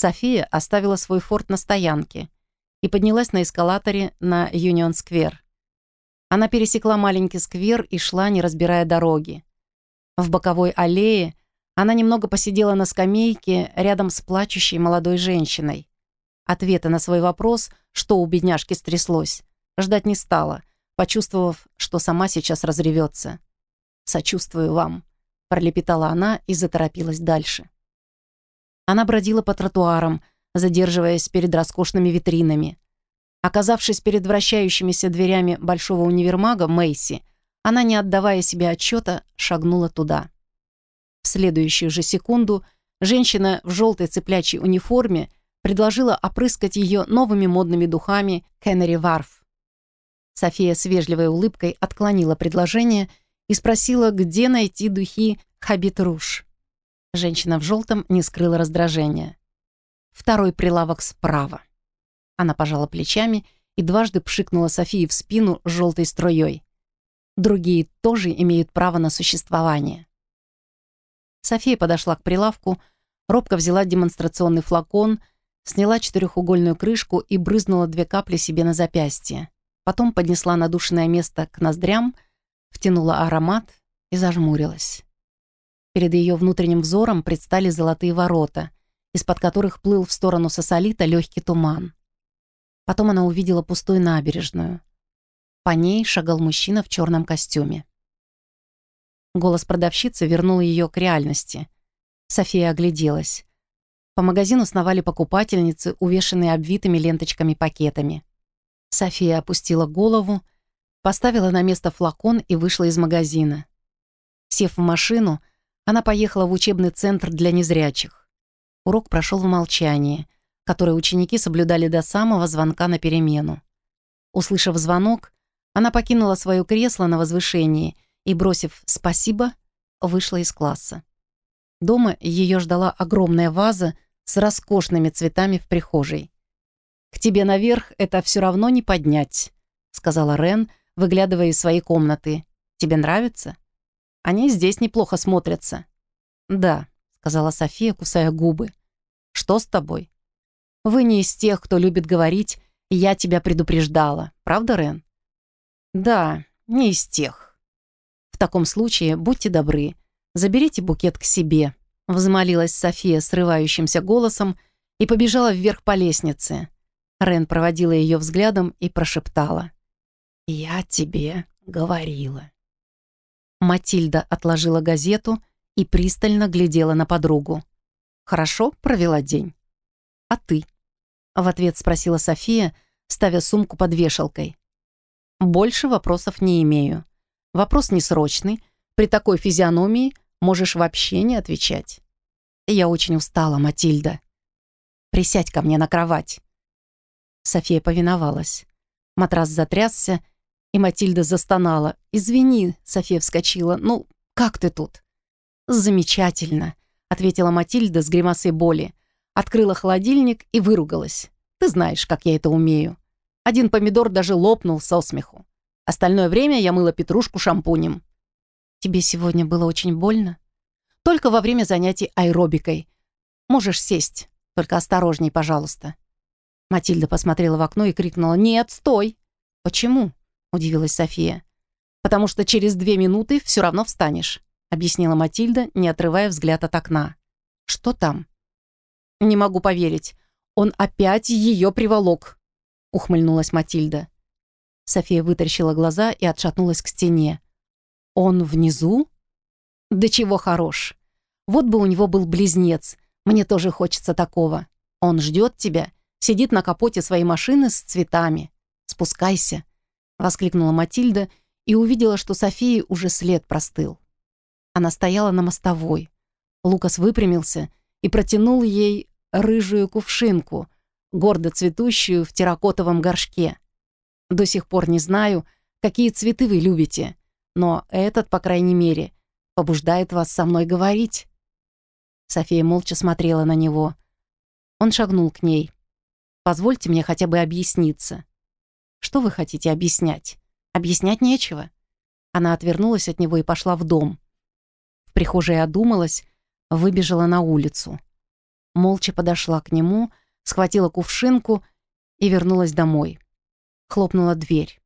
София оставила свой форт на стоянке и поднялась на эскалаторе на Юнион-сквер. Она пересекла маленький сквер и шла, не разбирая дороги. В боковой аллее она немного посидела на скамейке рядом с плачущей молодой женщиной. Ответа на свой вопрос, что у бедняжки стряслось, ждать не стала, почувствовав, что сама сейчас разревется. «Сочувствую вам», — пролепетала она и заторопилась дальше. Она бродила по тротуарам, задерживаясь перед роскошными витринами. Оказавшись перед вращающимися дверями большого универмага Мэйси, она, не отдавая себе отчета, шагнула туда. В следующую же секунду женщина в желтой цыплячьей униформе предложила опрыскать ее новыми модными духами Кеннери Варф. София с вежливой улыбкой отклонила предложение и спросила, где найти духи Хабит Руш. Женщина в желтом не скрыла раздражения. Второй прилавок справа. Она пожала плечами и дважды пшикнула Софии в спину желтой струей. Другие тоже имеют право на существование. София подошла к прилавку, робко взяла демонстрационный флакон, сняла четырехугольную крышку и брызнула две капли себе на запястье. Потом поднесла надушенное место к ноздрям, втянула аромат и зажмурилась. Перед ее внутренним взором предстали золотые ворота, из-под которых плыл в сторону сосолита легкий туман. Потом она увидела пустую набережную. По ней шагал мужчина в черном костюме. Голос продавщицы вернул ее к реальности. София огляделась. По магазину сновали покупательницы, увешанные обвитыми ленточками пакетами. София опустила голову, поставила на место флакон и вышла из магазина. Сев в машину, она поехала в учебный центр для незрячих. Урок прошел в молчании, который ученики соблюдали до самого звонка на перемену. Услышав звонок, она покинула свое кресло на возвышении и, бросив «спасибо», вышла из класса. Дома ее ждала огромная ваза с роскошными цветами в прихожей. «К тебе наверх это все равно не поднять», — сказала Рен, выглядывая из своей комнаты. «Тебе нравится?» «Они здесь неплохо смотрятся». «Да», — сказала София, кусая губы. «Что с тобой?» «Вы не из тех, кто любит говорить «я тебя предупреждала», правда, Рен?» «Да, не из тех». «В таком случае будьте добры, заберите букет к себе», — взмолилась София срывающимся голосом и побежала вверх по лестнице. Рен проводила ее взглядом и прошептала. «Я тебе говорила». Матильда отложила газету и пристально глядела на подругу. «Хорошо провела день?» «А ты?» — в ответ спросила София, ставя сумку под вешалкой. «Больше вопросов не имею. Вопрос несрочный. При такой физиономии можешь вообще не отвечать. Я очень устала, Матильда. Присядь ко мне на кровать». София повиновалась. Матрас затрясся, и Матильда застонала. «Извини», — София вскочила. «Ну, как ты тут?» «Замечательно», — ответила Матильда с гримасой боли. Открыла холодильник и выругалась. «Ты знаешь, как я это умею». Один помидор даже лопнул со смеху. Остальное время я мыла петрушку шампунем. «Тебе сегодня было очень больно?» «Только во время занятий аэробикой. Можешь сесть, только осторожней, пожалуйста». Матильда посмотрела в окно и крикнула «Нет, стой!» «Почему?» — удивилась София. «Потому что через две минуты все равно встанешь», — объяснила Матильда, не отрывая взгляд от окна. «Что там?» «Не могу поверить. Он опять ее приволок», — ухмыльнулась Матильда. София вытаращила глаза и отшатнулась к стене. «Он внизу?» «Да чего хорош. Вот бы у него был близнец. Мне тоже хочется такого. Он ждет тебя, сидит на капоте своей машины с цветами. Спускайся, Воскликнула Матильда и увидела, что Софии уже след простыл. Она стояла на мостовой. Лукас выпрямился и протянул ей рыжую кувшинку, гордо цветущую в терракотовом горшке. До сих пор не знаю, какие цветы вы любите, но этот, по крайней мере, побуждает вас со мной говорить». София молча смотрела на него. Он шагнул к ней. «Позвольте мне хотя бы объясниться. Что вы хотите объяснять? Объяснять нечего». Она отвернулась от него и пошла в дом. В прихожей одумалась, выбежала на улицу. молча подошла к нему, схватила кувшинку и вернулась домой. Хлопнула дверь.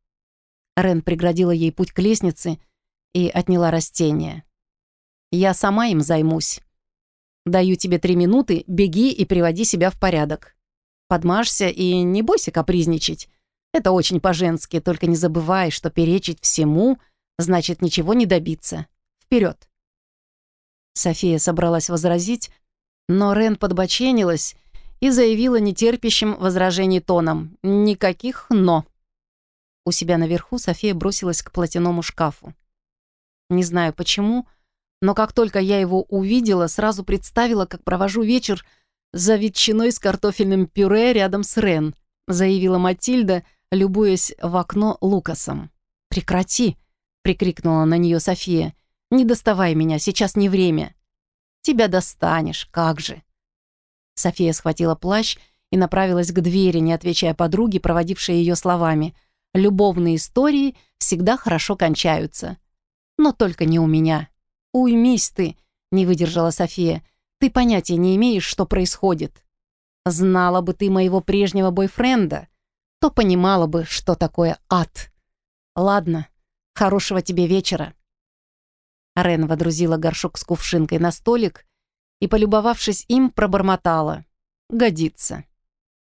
Рен преградила ей путь к лестнице и отняла растение. «Я сама им займусь. Даю тебе три минуты, беги и приводи себя в порядок. Подмажься и не бойся капризничать. Это очень по-женски, только не забывай, что перечить всему значит ничего не добиться. Вперед. София собралась возразить, но Рен подбоченилась и заявила нетерпящим возражений тоном «Никаких «но». У себя наверху София бросилась к платяному шкафу. Не знаю почему, но как только я его увидела, сразу представила, как провожу вечер за ветчиной с картофельным пюре рядом с Рен, заявила Матильда, любуясь в окно Лукасом. «Прекрати!» — прикрикнула на нее София. «Не доставай меня, сейчас не время». «Тебя достанешь, как же!» София схватила плащ и направилась к двери, не отвечая подруге, проводившей ее словами. «Любовные истории всегда хорошо кончаются. Но только не у меня». «Уймись ты!» — не выдержала София. «Ты понятия не имеешь, что происходит. Знала бы ты моего прежнего бойфренда, то понимала бы, что такое ад. Ладно, хорошего тебе вечера». Рен водрузила горшок с кувшинкой на столик и, полюбовавшись им, пробормотала. «Годится».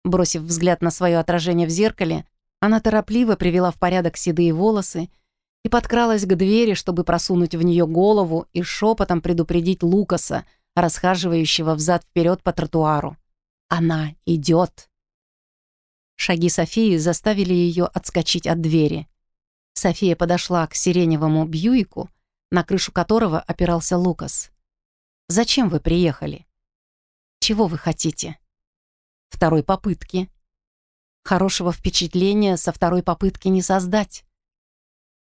Бросив взгляд на свое отражение в зеркале, она торопливо привела в порядок седые волосы и подкралась к двери, чтобы просунуть в нее голову и шепотом предупредить Лукаса, расхаживающего взад-вперед по тротуару. «Она идет!» Шаги Софии заставили ее отскочить от двери. София подошла к сиреневому Бьюику, на крышу которого опирался Лукас. «Зачем вы приехали? Чего вы хотите?» «Второй попытки». «Хорошего впечатления со второй попытки не создать.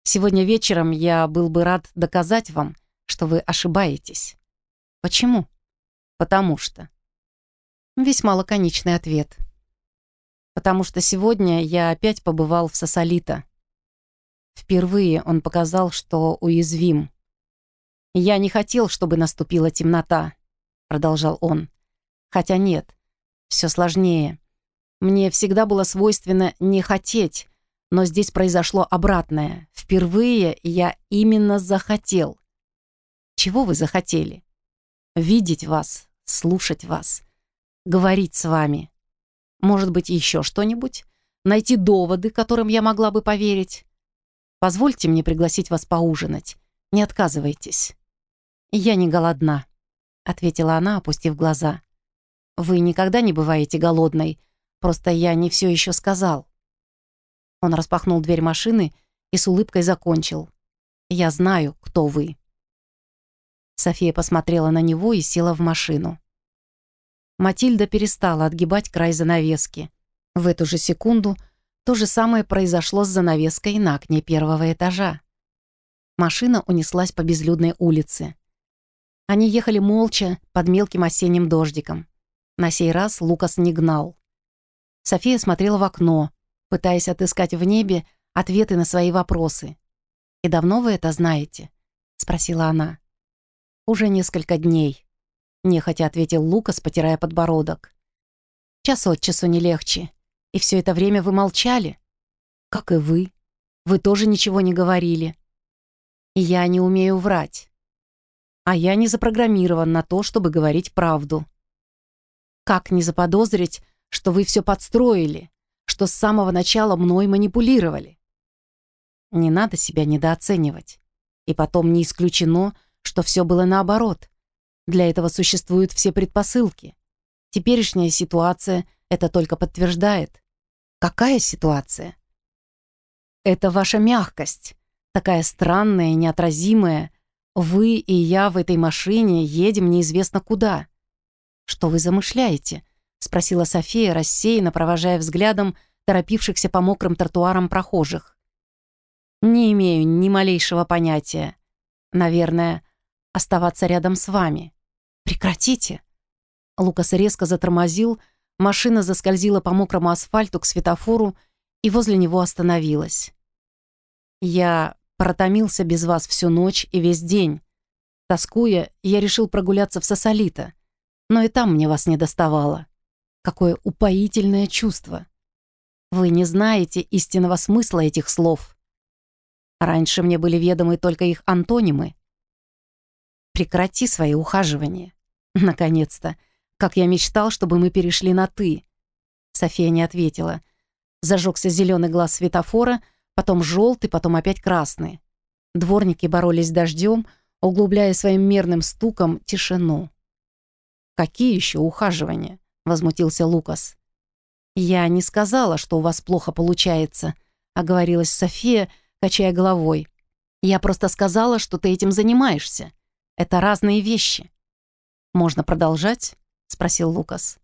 Сегодня вечером я был бы рад доказать вам, что вы ошибаетесь. Почему? Потому что. Весьма лаконичный ответ. Потому что сегодня я опять побывал в Сосолито. Впервые он показал, что уязвим. «Я не хотел, чтобы наступила темнота», — продолжал он. «Хотя нет, все сложнее. Мне всегда было свойственно не хотеть, но здесь произошло обратное. Впервые я именно захотел. Чего вы захотели? Видеть вас, слушать вас, говорить с вами. Может быть, еще что-нибудь? Найти доводы, которым я могла бы поверить? Позвольте мне пригласить вас поужинать. Не отказывайтесь. Я не голодна, ответила она, опустив глаза. Вы никогда не бываете голодной, просто я не все еще сказал. Он распахнул дверь машины и с улыбкой закончил. «Я знаю, кто вы». София посмотрела на него и села в машину. Матильда перестала отгибать край занавески. В эту же секунду то же самое произошло с занавеской на окне первого этажа. Машина унеслась по безлюдной улице. Они ехали молча под мелким осенним дождиком. На сей раз Лукас не гнал. София смотрела в окно, пытаясь отыскать в небе ответы на свои вопросы. «И давно вы это знаете?» — спросила она. «Уже несколько дней», — нехотя ответил Лукас, потирая подбородок. «Час от часу не легче. И все это время вы молчали. Как и вы. Вы тоже ничего не говорили. Я не умею врать. А я не запрограммирован на то, чтобы говорить правду. Как не заподозрить, что вы все подстроили, что с самого начала мной манипулировали. Не надо себя недооценивать. И потом не исключено, что все было наоборот. Для этого существуют все предпосылки. Теперешняя ситуация это только подтверждает. Какая ситуация? Это ваша мягкость, такая странная неотразимая. Вы и я в этой машине едем неизвестно куда. Что вы замышляете? — спросила София, рассеянно провожая взглядом торопившихся по мокрым тротуарам прохожих. «Не имею ни малейшего понятия. Наверное, оставаться рядом с вами. Прекратите!» Лукас резко затормозил, машина заскользила по мокрому асфальту к светофору и возле него остановилась. «Я протомился без вас всю ночь и весь день. Тоскуя, я решил прогуляться в Сосолито. Но и там мне вас не доставало. Какое упоительное чувство. Вы не знаете истинного смысла этих слов. Раньше мне были ведомы только их антонимы. Прекрати свои ухаживания. Наконец-то. Как я мечтал, чтобы мы перешли на «ты». София не ответила. Зажегся зеленый глаз светофора, потом желтый, потом опять красный. Дворники боролись с дождем, углубляя своим мерным стуком тишину. «Какие еще ухаживания?» — возмутился Лукас. «Я не сказала, что у вас плохо получается», — оговорилась София, качая головой. «Я просто сказала, что ты этим занимаешься. Это разные вещи». «Можно продолжать?» — спросил Лукас.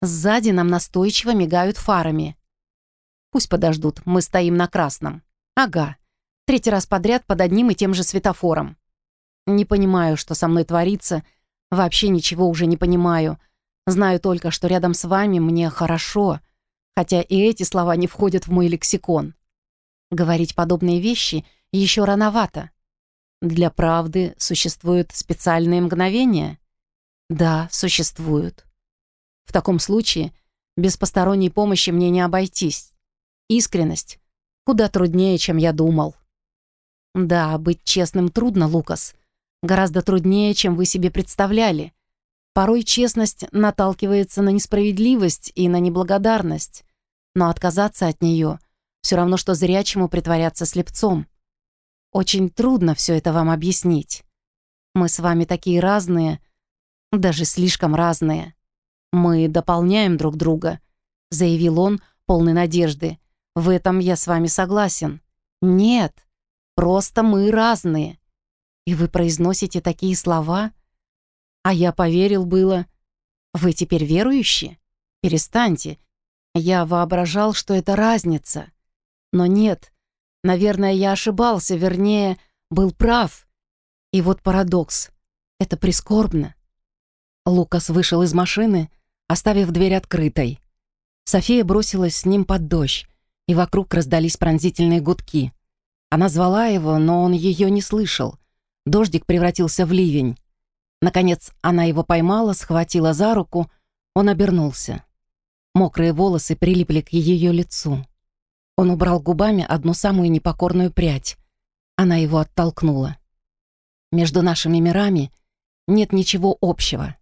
«Сзади нам настойчиво мигают фарами». «Пусть подождут, мы стоим на красном». «Ага. Третий раз подряд под одним и тем же светофором». «Не понимаю, что со мной творится. Вообще ничего уже не понимаю. Знаю только, что рядом с вами мне хорошо, хотя и эти слова не входят в мой лексикон. Говорить подобные вещи еще рановато. Для правды существуют специальные мгновения? Да, существуют. В таком случае без посторонней помощи мне не обойтись. Искренность куда труднее, чем я думал. Да, быть честным трудно, Лукас. Гораздо труднее, чем вы себе представляли. Порой честность наталкивается на несправедливость и на неблагодарность, но отказаться от нее все равно, что зрячему притворяться слепцом. Очень трудно все это вам объяснить. Мы с вами такие разные, даже слишком разные. Мы дополняем друг друга, заявил он, полный надежды. В этом я с вами согласен. Нет, просто мы разные. И вы произносите такие слова — а я поверил было. Вы теперь верующие? Перестаньте. Я воображал, что это разница. Но нет. Наверное, я ошибался, вернее, был прав. И вот парадокс. Это прискорбно. Лукас вышел из машины, оставив дверь открытой. София бросилась с ним под дождь, и вокруг раздались пронзительные гудки. Она звала его, но он ее не слышал. Дождик превратился в ливень. Наконец она его поймала, схватила за руку. Он обернулся. Мокрые волосы прилипли к ее лицу. Он убрал губами одну самую непокорную прядь. Она его оттолкнула. Между нашими мирами нет ничего общего.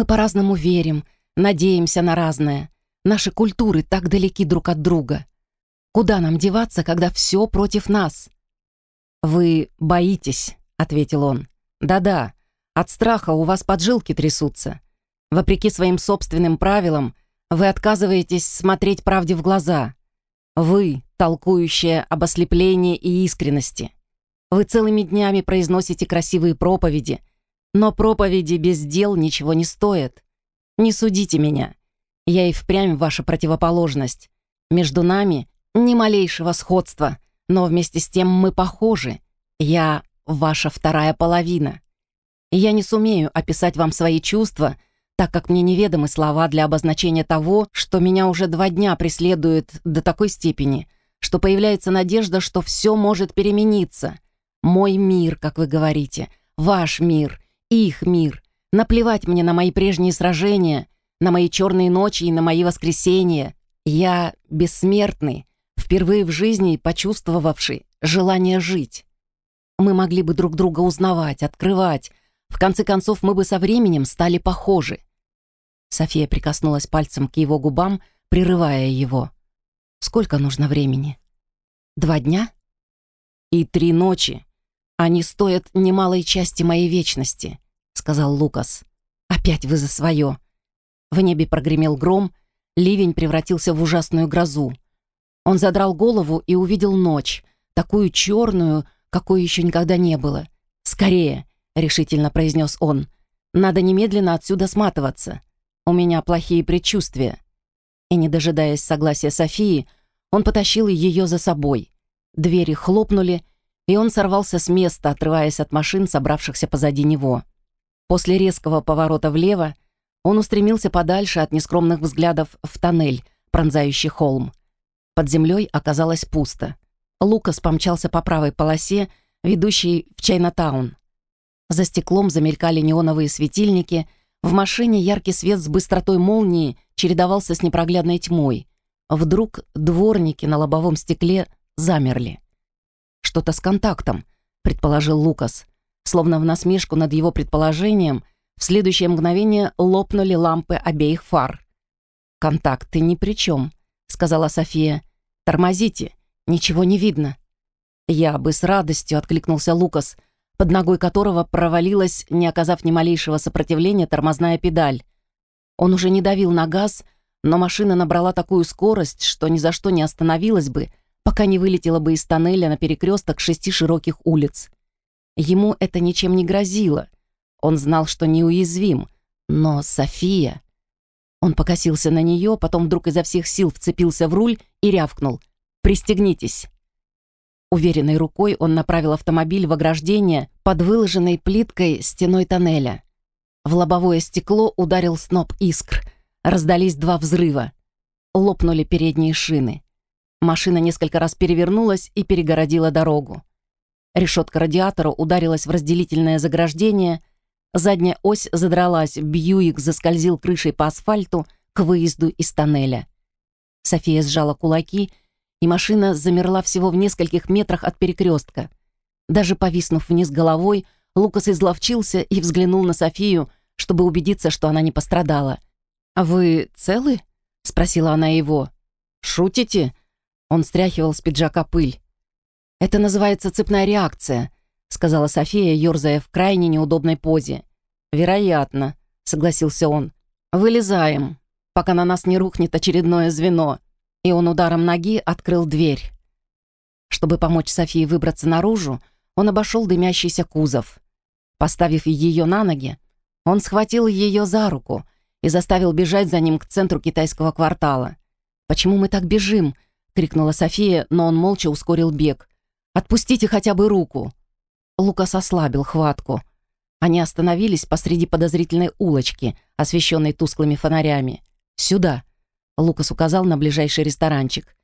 Мы по-разному верим, надеемся на разное. Наши культуры так далеки друг от друга. Куда нам деваться, когда все против нас? «Вы боитесь», — ответил он. «Да-да, от страха у вас поджилки трясутся. Вопреки своим собственным правилам, вы отказываетесь смотреть правде в глаза. Вы, толкующая об ослеплении и искренности. Вы целыми днями произносите красивые проповеди, но проповеди без дел ничего не стоят. Не судите меня. Я и впрямь ваша противоположность. Между нами ни малейшего сходства, но вместе с тем мы похожи. Я ваша вторая половина я не сумею описать вам свои чувства, так как мне неведомы слова для обозначения того, что меня уже два дня преследует до такой степени, что появляется надежда, что все может перемениться. Мой мир, как вы говорите, ваш мир, их мир. Наплевать мне на мои прежние сражения, на мои черные ночи и на мои воскресенья. Я бессмертный, впервые в жизни почувствовавший желание жить. Мы могли бы друг друга узнавать, открывать, в конце концов, мы бы со временем стали похожи. София прикоснулась пальцем к его губам, прерывая его. Сколько нужно времени? Два дня? И три ночи. Они стоят немалой части моей вечности, сказал Лукас. Опять вы за свое. В небе прогремел гром, ливень превратился в ужасную грозу. Он задрал голову и увидел ночь, такую черную, какой еще никогда не было. «Скорее! — решительно произнес он. «Надо немедленно отсюда сматываться. У меня плохие предчувствия». И, не дожидаясь согласия Софии, он потащил ее за собой. Двери хлопнули, и он сорвался с места, отрываясь от машин, собравшихся позади него. После резкого поворота влево он устремился подальше от нескромных взглядов в тоннель, пронзающий холм. Под землей оказалось пусто. Лукас помчался по правой полосе, ведущей в Чайнатаун. За стеклом замелькали неоновые светильники, В машине яркий свет с быстротой молнии чередовался с непроглядной тьмой. Вдруг дворники на лобовом стекле замерли. «Что-то с контактом», — предположил Лукас. Словно в насмешку над его предположением, в следующее мгновение лопнули лампы обеих фар. «Контакты ни при чем», — сказала София. «Тормозите, ничего не видно». «Я бы с радостью», — откликнулся Лукас, под ногой которого провалилась, не оказав ни малейшего сопротивления, тормозная педаль. Он уже не давил на газ, но машина набрала такую скорость, что ни за что не остановилась бы, пока не вылетела бы из тоннеля на перекресток шести широких улиц. Ему это ничем не грозило. Он знал, что неуязвим. Но София... Он покосился на нее, потом вдруг изо всех сил вцепился в руль и рявкнул. «Пристегнитесь». Уверенной рукой он направил автомобиль в ограждение под выложенной плиткой стеной тоннеля. В лобовое стекло ударил сноп искр. Раздались два взрыва. Лопнули передние шины. Машина несколько раз перевернулась и перегородила дорогу. Решетка радиатора ударилась в разделительное заграждение, Задняя ось задралась, Бьюик заскользил крышей по асфальту к выезду из тоннеля. София сжала кулаки, и машина замерла всего в нескольких метрах от перекрестка. Даже повиснув вниз головой, Лукас изловчился и взглянул на Софию, чтобы убедиться, что она не пострадала. «А вы целы?» — спросила она его. «Шутите?» Он стряхивал с пиджака пыль. «Это называется цепная реакция», сказала София, ерзая в крайне неудобной позе. «Вероятно», — согласился он. «Вылезаем, пока на нас не рухнет очередное звено». И он ударом ноги открыл дверь. Чтобы помочь Софии выбраться наружу, он обошел дымящийся кузов. Поставив ее на ноги, он схватил ее за руку и заставил бежать за ним к центру китайского квартала. «Почему мы так бежим?» — крикнула София, но он молча ускорил бег. «Отпустите хотя бы руку!» Лукас ослабил хватку. Они остановились посреди подозрительной улочки, освещенной тусклыми фонарями. «Сюда!» — Лукас указал на ближайший ресторанчик.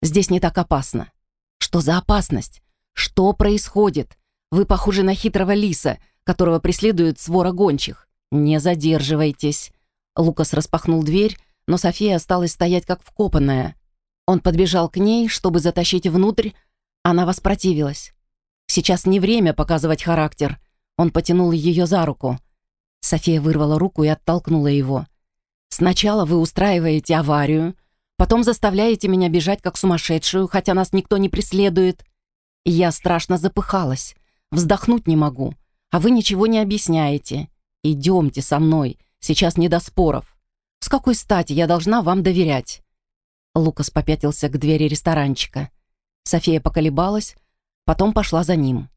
«Здесь не так опасно». «Что за опасность? Что происходит? Вы похожи на хитрого лиса, которого преследует свора гончих. Не задерживайтесь». Лукас распахнул дверь, но София осталась стоять как вкопанная. Он подбежал к ней, чтобы затащить внутрь. Она воспротивилась. Сейчас не время показывать характер. Он потянул ее за руку. София вырвала руку и оттолкнула его. «Сначала вы устраиваете аварию, потом заставляете меня бежать как сумасшедшую, хотя нас никто не преследует. Я страшно запыхалась, вздохнуть не могу, а вы ничего не объясняете. Идемте со мной, сейчас не до споров. С какой стати я должна вам доверять?» Лукас попятился к двери ресторанчика. София поколебалась, Потом пошла за ним.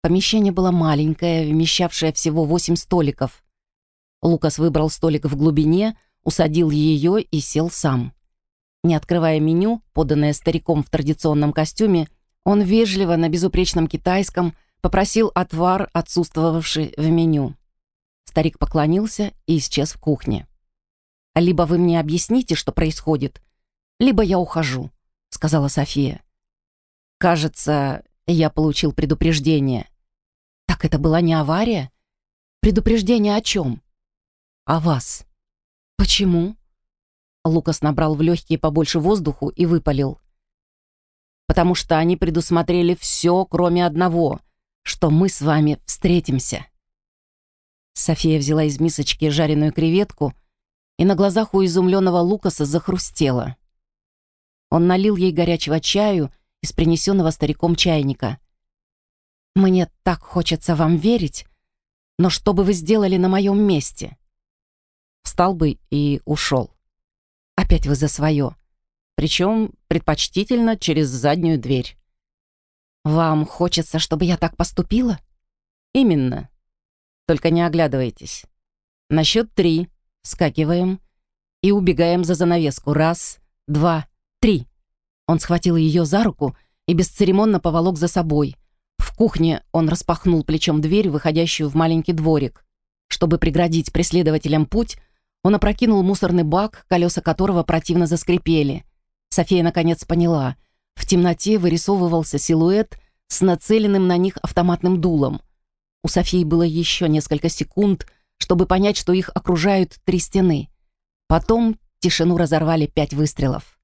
Помещение было маленькое, вмещавшее всего восемь столиков. Лукас выбрал столик в глубине, усадил ее и сел сам. Не открывая меню, поданное стариком в традиционном костюме, он вежливо на безупречном китайском попросил отвар, отсутствовавший в меню. Старик поклонился и исчез в кухне. «Либо вы мне объясните, что происходит, либо я ухожу», — сказала София. «Кажется, я получил предупреждение. Так это была не авария? Предупреждение о чем? О вас. Почему? Лукас набрал в легкие побольше воздуху и выпалил. Потому что они предусмотрели все, кроме одного, что мы с вами встретимся. София взяла из мисочки жареную креветку и на глазах у изумленного Лукаса захрустела. Он налил ей горячего чаю из принесенного стариком чайника. «Мне так хочется вам верить, но что бы вы сделали на моем месте?» Встал бы и ушел. Опять вы за свое. Причем предпочтительно через заднюю дверь. «Вам хочется, чтобы я так поступила?» «Именно. Только не оглядывайтесь. На счет три вскакиваем и убегаем за занавеску. Раз, два, три». Он схватил ее за руку и бесцеремонно поволок за собой. В кухне он распахнул плечом дверь, выходящую в маленький дворик. Чтобы преградить преследователям путь, он опрокинул мусорный бак, колеса которого противно заскрипели. София наконец поняла. В темноте вырисовывался силуэт с нацеленным на них автоматным дулом. У Софии было еще несколько секунд, чтобы понять, что их окружают три стены. Потом тишину разорвали пять выстрелов.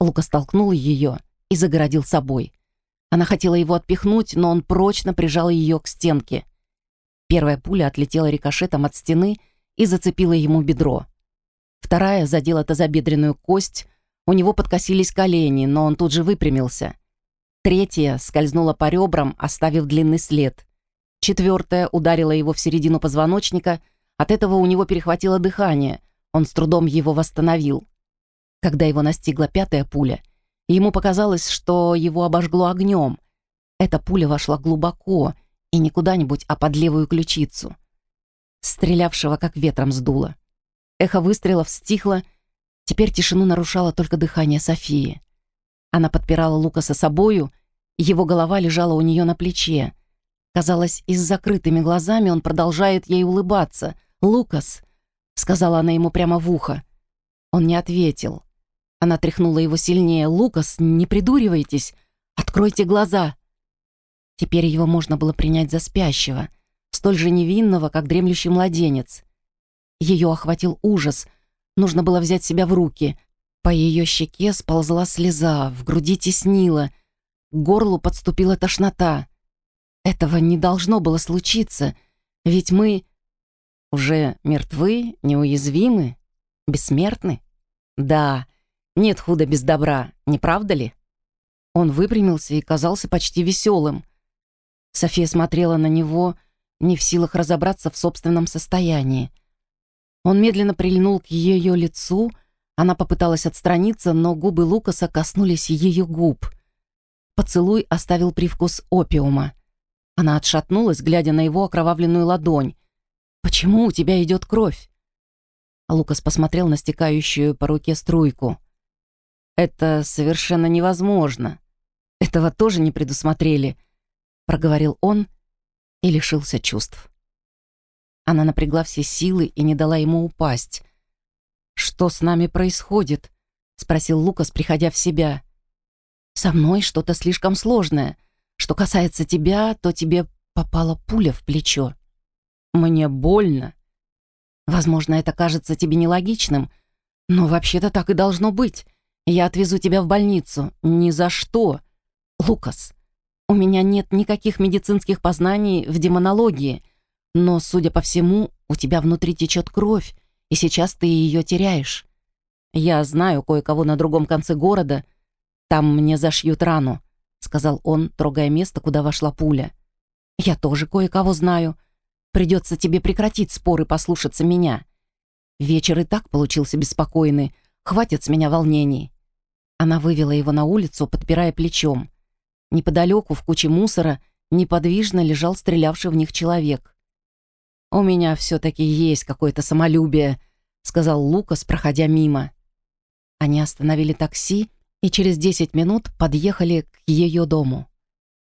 Лука столкнул ее и загородил собой. Она хотела его отпихнуть, но он прочно прижал ее к стенке. Первая пуля отлетела рикошетом от стены и зацепила ему бедро. Вторая задела тазобедренную кость, у него подкосились колени, но он тут же выпрямился. Третья скользнула по ребрам, оставив длинный след. Четвертая ударила его в середину позвоночника, от этого у него перехватило дыхание, он с трудом его восстановил. Когда его настигла пятая пуля, ему показалось, что его обожгло огнем. Эта пуля вошла глубоко и не куда-нибудь, а под левую ключицу. Стрелявшего как ветром сдуло. Эхо выстрелов стихло, теперь тишину нарушало только дыхание Софии. Она подпирала Лукаса собою, его голова лежала у нее на плече. Казалось, и с закрытыми глазами он продолжает ей улыбаться. «Лукас!» — сказала она ему прямо в ухо. Он не ответил. Она тряхнула его сильнее. «Лукас, не придуривайтесь! Откройте глаза!» Теперь его можно было принять за спящего, столь же невинного, как дремлющий младенец. Ее охватил ужас. Нужно было взять себя в руки. По ее щеке сползла слеза, в груди теснила, к горлу подступила тошнота. Этого не должно было случиться, ведь мы уже мертвы, неуязвимы, бессмертны. Да, нет худа без добра, не правда ли? Он выпрямился и казался почти веселым. София смотрела на него, не в силах разобраться в собственном состоянии. Он медленно прильнул к ее лицу, она попыталась отстраниться, но губы Лукаса коснулись ее губ. Поцелуй оставил привкус опиума. Она отшатнулась, глядя на его окровавленную ладонь. «Почему у тебя идет кровь?» Лукас посмотрел на стекающую по руке струйку. «Это совершенно невозможно. Этого тоже не предусмотрели», — проговорил он и лишился чувств. Она напрягла все силы и не дала ему упасть. «Что с нами происходит?» — спросил Лукас, приходя в себя. «Со мной что-то слишком сложное. Что касается тебя, то тебе попала пуля в плечо. Мне больно. Возможно, это кажется тебе нелогичным, но вообще-то так и должно быть. Я отвезу тебя в больницу. Ни за что. Лукас, у меня нет никаких медицинских познаний в демонологии, но, судя по всему, у тебя внутри течет кровь, и сейчас ты ее теряешь. Я знаю кое-кого на другом конце города. Там мне зашьют рану», — сказал он, трогая место, куда вошла пуля. «Я тоже кое-кого знаю. Придется тебе прекратить споры послушаться меня. Вечер и так получился беспокойный. Хватит с меня волнений. Она вывела его на улицу, подпирая плечом. Неподалеку, в куче мусора, неподвижно лежал стрелявший в них человек. «У меня все-таки есть какое-то самолюбие», — сказал Лукас, проходя мимо. Они остановили такси и через десять минут подъехали к ее дому.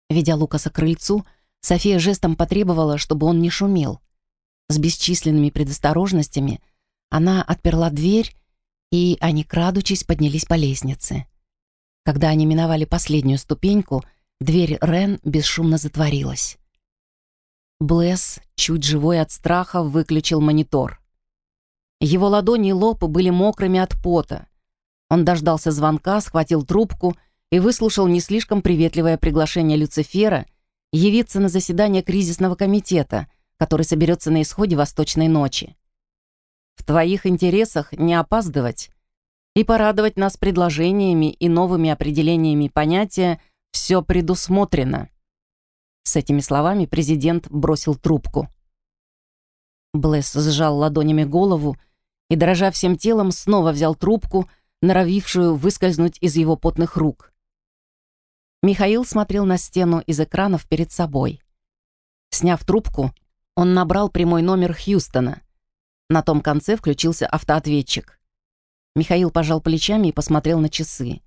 Ведя Лукаса к крыльцу, София жестом потребовала, чтобы он не шумел. С бесчисленными предосторожностями она отперла дверь и они, крадучись, поднялись по лестнице. Когда они миновали последнюю ступеньку, дверь Рен бесшумно затворилась. Блесс, чуть живой от страха, выключил монитор. Его ладони и лоб были мокрыми от пота. Он дождался звонка, схватил трубку и выслушал не слишком приветливое приглашение Люцифера явиться на заседание кризисного комитета, который соберется на исходе Восточной ночи. В твоих интересах не опаздывать и порадовать нас предложениями и новыми определениями понятия «все предусмотрено». С этими словами президент бросил трубку. Блесс сжал ладонями голову и, дрожа всем телом, снова взял трубку, норовившую выскользнуть из его потных рук. Михаил смотрел на стену из экранов перед собой. Сняв трубку, он набрал прямой номер Хьюстона. На том конце включился автоответчик. Михаил пожал плечами и посмотрел на часы.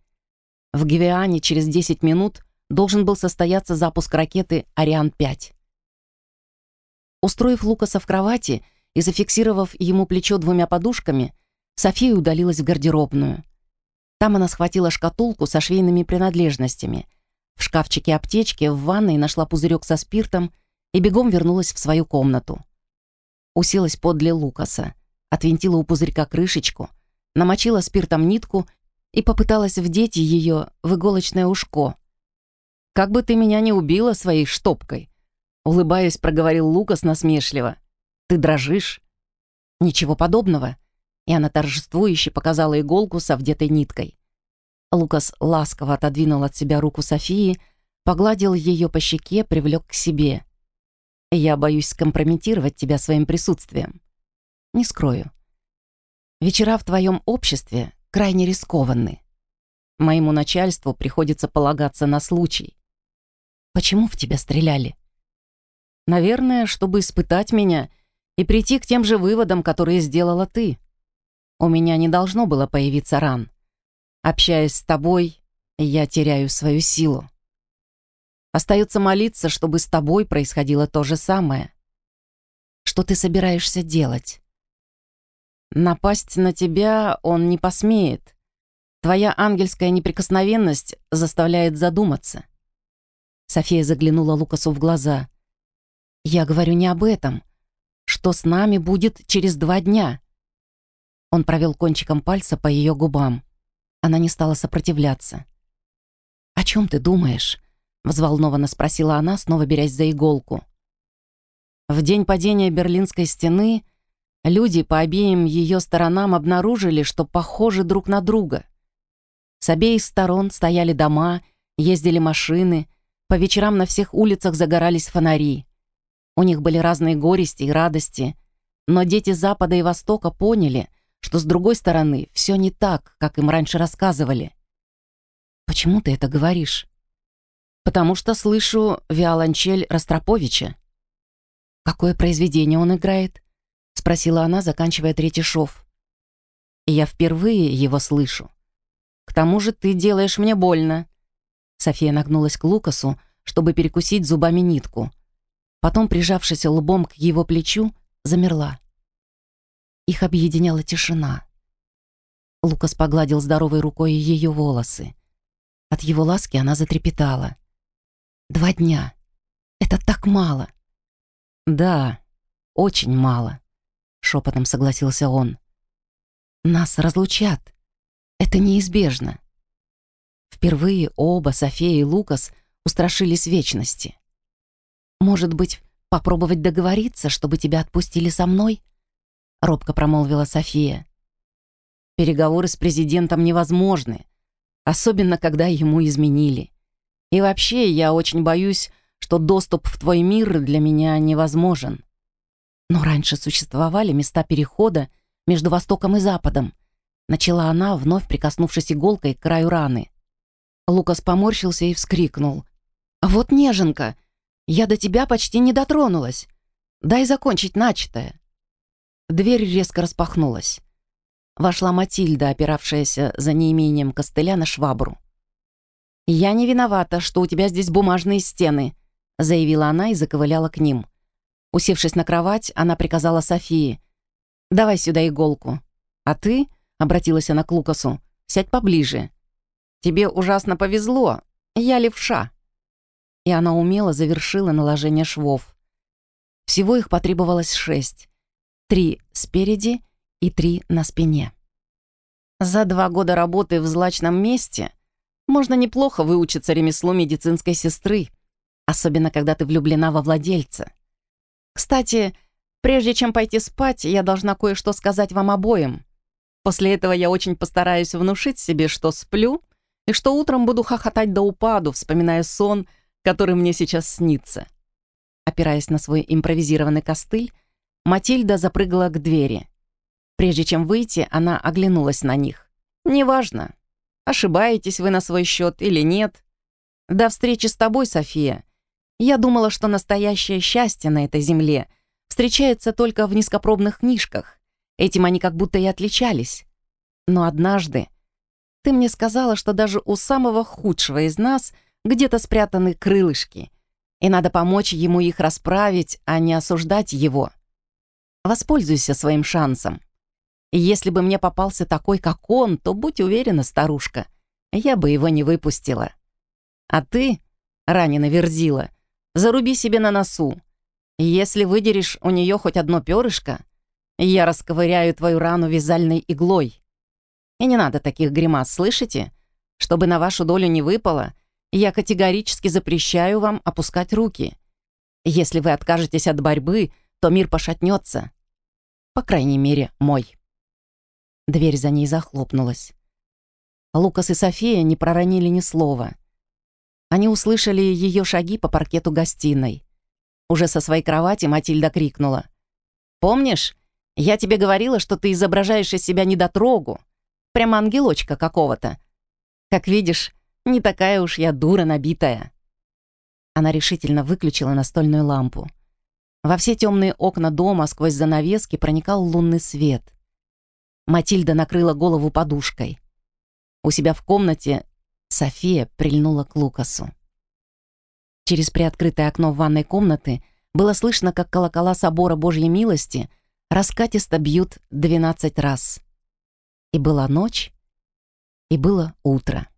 В Гевиане через 10 минут должен был состояться запуск ракеты «Ариан-5». Устроив Лукаса в кровати и зафиксировав ему плечо двумя подушками, София удалилась в гардеробную. Там она схватила шкатулку со швейными принадлежностями. В шкафчике аптечки в ванной нашла пузырек со спиртом и бегом вернулась в свою комнату. Уселась подле Лукаса, отвинтила у пузырька крышечку, намочила спиртом нитку и попыталась вдеть ее в иголочное ушко. «Как бы ты меня не убила своей штопкой!» Улыбаясь, проговорил Лукас насмешливо. «Ты дрожишь?» «Ничего подобного». И она торжествующе показала иголку со вдетой ниткой. Лукас ласково отодвинул от себя руку Софии, погладил ее по щеке, привлек к себе. «Я боюсь скомпрометировать тебя своим присутствием. Не скрою. Вечера в твоем обществе крайне рискованны. Моему начальству приходится полагаться на случай. Почему в тебя стреляли? Наверное, чтобы испытать меня и прийти к тем же выводам, которые сделала ты. У меня не должно было появиться ран. Общаясь с тобой, я теряю свою силу. Остается молиться, чтобы с тобой происходило то же самое. Что ты собираешься делать? Напасть на тебя он не посмеет. Твоя ангельская неприкосновенность заставляет задуматься. София заглянула Лукасу в глаза. «Я говорю не об этом. Что с нами будет через два дня?» Он провел кончиком пальца по ее губам. Она не стала сопротивляться. «О чем ты думаешь?» — взволнованно спросила она, снова берясь за иголку. В день падения Берлинской стены люди по обеим ее сторонам обнаружили, что похожи друг на друга. С обеих сторон стояли дома, ездили машины, по вечерам на всех улицах загорались фонари. У них были разные горести и радости, но дети Запада и Востока поняли — что с другой стороны все не так, как им раньше рассказывали. «Почему ты это говоришь?» «Потому что слышу виолончель Ростроповича». «Какое произведение он играет?» — спросила она, заканчивая третий шов. «Я впервые его слышу. К тому же ты делаешь мне больно». София нагнулась к Лукасу, чтобы перекусить зубами нитку. Потом, прижавшись лбом к его плечу, замерла. Их объединяла тишина. Лукас погладил здоровой рукой ее волосы. От его ласки она затрепетала. «Два дня. Это так мало». «Да, очень мало», — шепотом согласился он. «Нас разлучат. Это неизбежно». Впервые оба, София и Лукас, устрашились вечности. «Может быть, попробовать договориться, чтобы тебя отпустили со мной?» — робко промолвила София. «Переговоры с президентом невозможны, особенно когда ему изменили. И вообще, я очень боюсь, что доступ в твой мир для меня невозможен. Но раньше существовали места перехода между Востоком и Западом», начала она, вновь прикоснувшись иголкой к краю раны. Лукас поморщился и вскрикнул. «Вот неженка! Я до тебя почти не дотронулась. Дай закончить начатое». Дверь резко распахнулась. Вошла Матильда, опиравшаяся за неимением костыля на швабру. «Я не виновата, что у тебя здесь бумажные стены», заявила она и заковыляла к ним. Усевшись на кровать, она приказала Софии. «Давай сюда иголку». «А ты», — обратилась она к Лукасу, — «сядь поближе. Тебе ужасно повезло. Я левша». И она умело завершила наложение швов. Всего их потребовалось шесть. Три спереди и три на спине. За два года работы в злачном месте можно неплохо выучиться ремеслу медицинской сестры, особенно когда ты влюблена во владельца. Кстати, прежде чем пойти спать, я должна кое-что сказать вам обоим. После этого я очень постараюсь внушить себе, что сплю, и что утром буду хохотать до упаду, вспоминая сон, который мне сейчас снится. Опираясь на свой импровизированный костыль, Матильда запрыгала к двери. Прежде чем выйти, она оглянулась на них. «Неважно, ошибаетесь вы на свой счет или нет. До встречи с тобой, София. Я думала, что настоящее счастье на этой земле встречается только в низкопробных книжках. Этим они как будто и отличались. Но однажды ты мне сказала, что даже у самого худшего из нас где-то спрятаны крылышки, и надо помочь ему их расправить, а не осуждать его. Воспользуйся своим шансом. Если бы мне попался такой, как он, то будь уверена, старушка, я бы его не выпустила. А ты, ранена Верзила, заруби себе на носу. Если выдерешь у нее хоть одно перышко, я расковыряю твою рану вязальной иглой. И не надо таких гримас, слышите? Чтобы на вашу долю не выпало, я категорически запрещаю вам опускать руки. Если вы откажетесь от борьбы, то мир пошатнется. По крайней мере, мой. Дверь за ней захлопнулась. Лукас и София не проронили ни слова. Они услышали ее шаги по паркету гостиной. Уже со своей кровати Матильда крикнула. «Помнишь, я тебе говорила, что ты изображаешь из себя недотрогу? Прямо ангелочка какого-то. Как видишь, не такая уж я дура набитая». Она решительно выключила настольную лампу. Во все темные окна дома сквозь занавески проникал лунный свет. Матильда накрыла голову подушкой. У себя в комнате София прильнула к Лукасу. Через приоткрытое окно в ванной комнаты было слышно, как колокола собора Божьей милости раскатисто бьют двенадцать раз. И была ночь, и было утро.